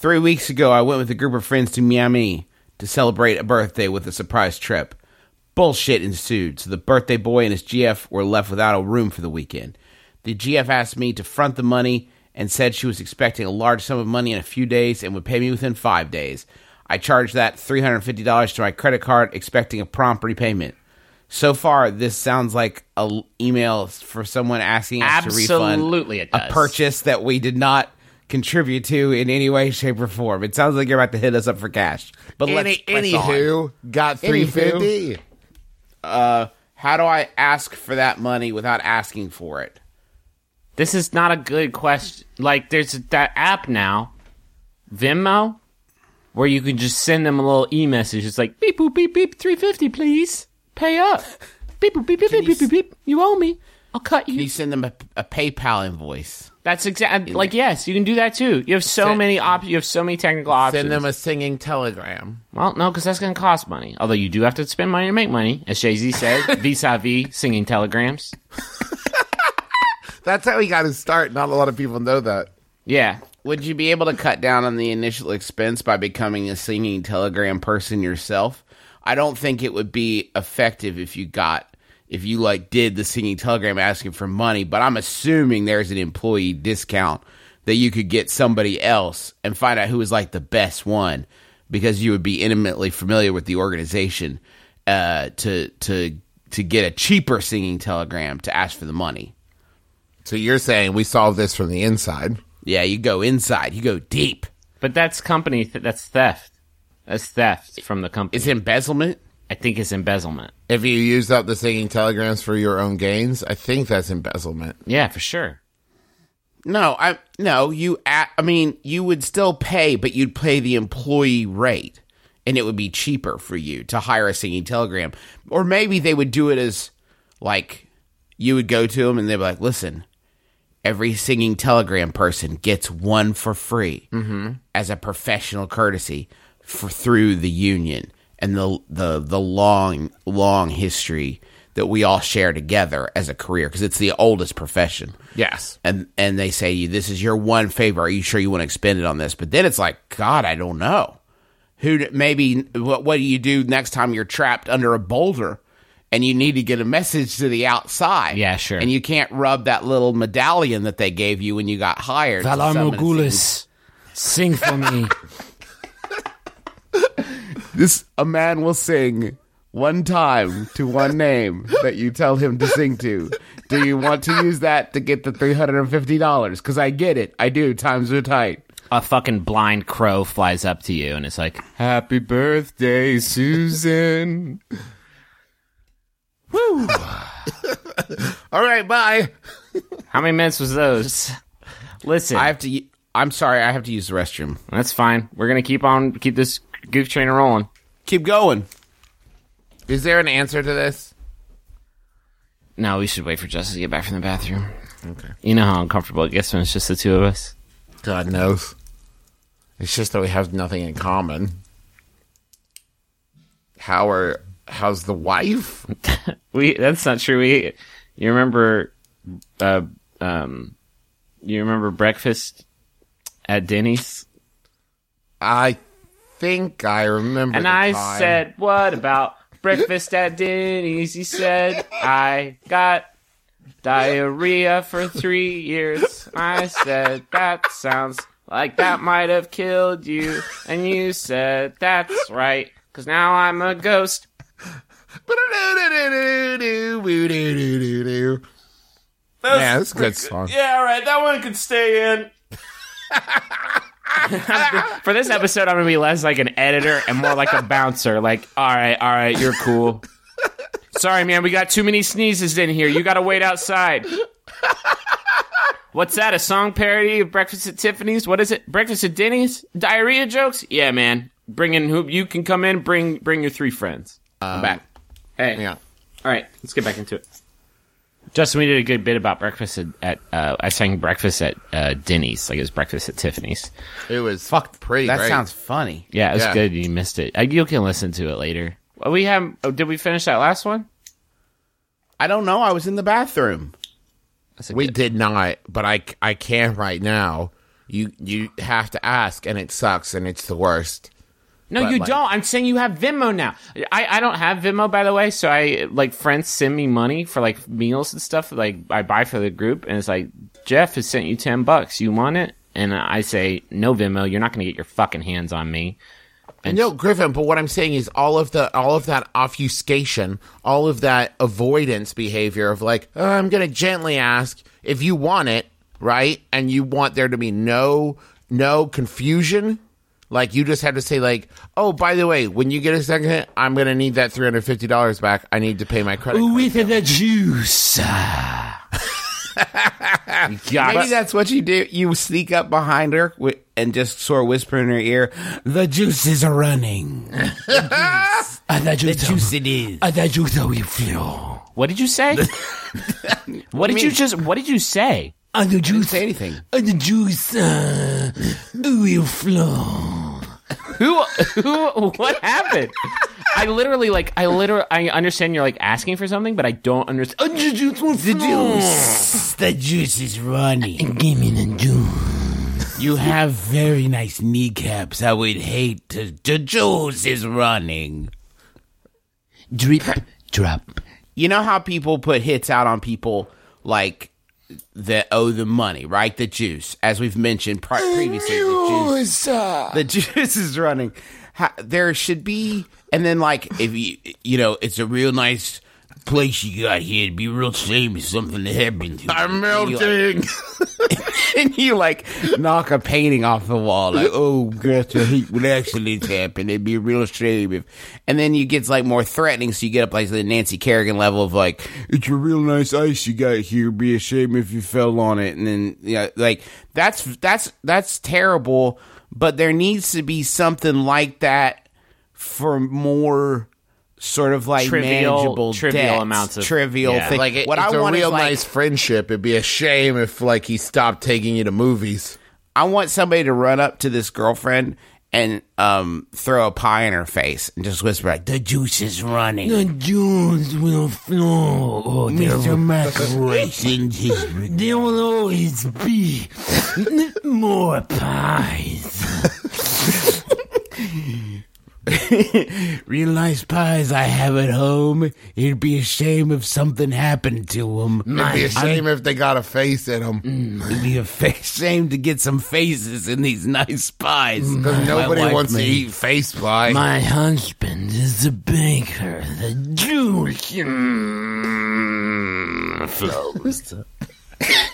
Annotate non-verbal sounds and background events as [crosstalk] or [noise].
Three weeks ago, I went with a group of friends to Miami to celebrate a birthday with a surprise trip. Bullshit ensued, so the birthday boy and his GF were left without a room for the weekend. The GF asked me to front the money and said she was expecting a large sum of money in a few days and would pay me within five days. I charged that $350 to my credit card, expecting a prompt repayment. So far, this sounds like a l- email for someone asking us to refund Absolutely a purchase that we did not contribute to in any way, shape, or form. It sounds like you're about to hit us up for cash. But let's Any, press on. got three fifty. uh, how do I ask for that money without asking for it? This is not a good question. Like, there's that app now, Venmo, where you can just send them a little e message. It's like, beep, boop, beep, beep, 350 please. Pay up. Beep, boop, beep, beep, beep, you beep, beep, beep. You owe me. I'll cut you. You send them a, a PayPal invoice. That's exactly um, like yes, you can do that too. You have so Send- many op- You have so many technical options. Send them a singing telegram. well, no, because that's going to cost money. Although you do have to spend money to make money, as Jay Z said, [laughs] vis-a-vis singing telegrams. That's how he got his start. Not a lot of people know that. Yeah, Would you be able to cut down on the initial expense by becoming a singing telegram person yourself? I don't think it would be effective if you got if you like did the singing telegram asking for money, but I'm assuming there's an employee discount that you could get somebody else and find out who is like the best one because you would be intimately familiar with the organization uh, to to to get a cheaper singing telegram to ask for the money. So you're saying we solved this from the inside? Yeah, you go inside, you go deep. but that's company. Th- that's theft. That's theft from the company. It's embezzlement. I think it's embezzlement. If you used up the singing telegrams for your own gains, I think that's embezzlement. Yeah, for sure. No, I no, you I mean, you would still pay, but you'd pay the employee rate and it would be cheaper for you to hire a singing telegram. Or maybe they would do it as like you would go to them and they'd be like, "Listen, every singing telegram person gets one for free mm-hmm. as a professional courtesy for through the union and the the the long long history that we all share together as a career because it's the oldest profession Yes. and and they say you this is your one favor are you sure you want to expend it on this but then it's like god i don't know who maybe what what do you do next time you're trapped under a boulder and you need to get a message to the outside Yeah, sure. and you can't rub that little medallion that they gave you when you got hired to summon sing for me. [laughs] [laughs] this a man will sing one time to one name that you tell him to sing to. Do you want to use that to get the three hundred and fifty dollars? Because I get it, I do. Times are tight. a fucking blind crow flies up to you and it's like, "Happy birthday, Susan." [laughs] Woo! All right. Bye. How many minutes was those? [laughs] Listen, I have to. I'm sorry, I have to use the restroom. that's fine. We're gonna keep on keep this goof train rolling. Keep going. Is there an answer to this? No, we should wait for Justin to get back from the bathroom. Okay. You know how uncomfortable it gets when it's just the two of us. God knows. It's just that we have nothing in common. How are? How's the wife? [laughs] We that's not true. We you remember uh um you remember breakfast at Denny's? I think I remember. And I time. said, What about breakfast at Denny's? He said, I got diarrhea for three years. I said, That sounds like that might have killed you. And you said, That's right, because now I'm a ghost. Yeah, that's a good song. Yeah, all right, that one could stay in. [laughs] For this episode, I'm gonna be less like an editor and more like a bouncer. Like, all right, all right, you're cool. Sorry, man, we got too many sneezes in here. You gotta wait outside. What's that? A song parody of Breakfast at Tiffany's? What is it? Breakfast at Denny's? Diarrhea jokes? Yeah, man. Bring in who you can come in. Bring bring your three friends. I'm um, back. Hey, Yeah. all right, let's get back into it. Justin, we did a good bit about breakfast at, at uh, I sang breakfast at uh, Denny's, like it was breakfast at Tiffany's. It was fucked pretty That great. sounds funny. Yeah, it was Yeah. good. You missed it. Uh, You can listen to it later. Well, We have. Oh, did we finish that last one? I don't know. I was in the bathroom. we did not, but I, I can right now. you you have to ask, and it sucks, and it's the worst. No, But, you like- don't. I'm saying you have Venmo now. I, I don't have Venmo, by the way. So I like friends send me money for like meals and stuff. Like I buy for the group, and it's like Jeff has sent you ten bucks. You want it? And I say no Venmo. You're not going to get your fucking hands on me. And no, Griffin. But what I'm saying is, all of the all of that obfuscation, all of that avoidance behavior of like, oh, I'm gonna gently ask if you want it, right? And you want there to be no no confusion. Like you just had to say like, oh, by the way, when you get a second, I'm gonna need that three hundred fifty dollars back. I need to pay my credit. card. With the juice. [laughs] God, Maybe that's what you do. You sneak up behind her wi- and just sort of whisper in her ear, "The juice is running. [laughs] the juice, [laughs] the juice it is. The juice will flow. what did you say? what did you just? What did you say? And the juice, say anything. And the juice uh, will flow. Who? Who? What happened? I literally like. I literally. I understand you're like asking for something, but I don't understand. Oh, the juice will The juice. The juice is running. Give me the juice. You have very nice kneecaps. I would hate to. The juice is running. Drip, drop. You know how people put hits out on people like that owe the money, right? The juice, as we've mentioned pri- previously. The juice, uh. the [laughs] juice is running. Ha- there should be, and then like if you, you know, it's a real nice place you got here. It'd be real shame if something happened to you. I'm And you, like- melting. [laughs] [laughs] and you like knock a painting off the wall, like, oh, gosh, I hate when accidents happen. It'd be a real shame if. And then you get like more threatening, so you get up like the Nancy Kerrigan level of like, it's a real nice ice you got here. Be a shame if you fell on it. And then yeah, like that's that's that's terrible. But there needs to be something like that for more. Sort of like Trivial- manageable trivial debts, amounts of- trivial yeah. thing. Like it, what it's I a want real is like, nice friendship. It'd be a shame if like he stopped taking you to movies. I want somebody to run up to this girlfriend and um, throw a pie in her face and just whisper like, "The juice is running. The juice will flow." Oh, Mr. Macaroons his. There will always be [laughs] more pies. [laughs] [laughs] Real nice pies I have at home. It'd be a shame if something happened to them. It'd be a shame if they got a face in them. It'd be a fa- [laughs] shame to get some faces in these nice pies. Because nobody wife wants to eat face pie. My husband is a baker. The juice mm, flows. [laughs]